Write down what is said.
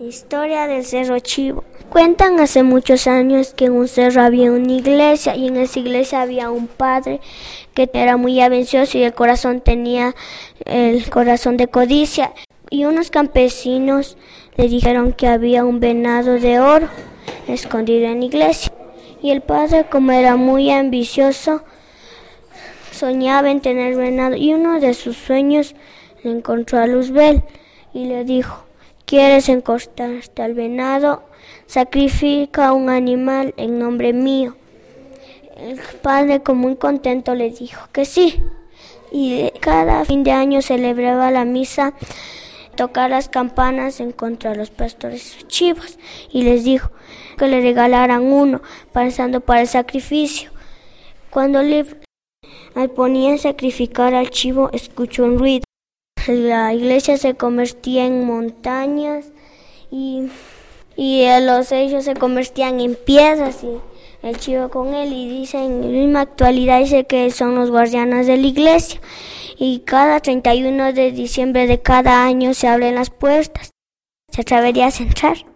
Historia del Cerro Chivo. Cuentan hace muchos años que en un cerro había una iglesia y en esa iglesia había un padre que era muy avencioso y el corazón tenía el corazón de codicia. Y unos campesinos le dijeron que había un venado de oro escondido en la iglesia. Y el padre, como era muy ambicioso, soñaba en tener venado y uno de sus sueños le encontró a Luzbel y le dijo, ¿Quieres encostarte al venado? Sacrifica un animal en nombre mío. El padre, como muy contento, le dijo que sí. Y cada fin de año celebraba la misa, tocar las campanas en contra de los pastores chivos. Y les dijo que le regalaran uno, pensando para el sacrificio. Cuando le ponía a sacrificar al chivo, escuchó un ruido. La iglesia se convertía en montañas y, y los hechos se convertían en piedras y el chivo con él y dice en la misma actualidad dice que son los guardianes de la iglesia y cada 31 de diciembre de cada año se abren las puertas. ¿Se atreverías a entrar?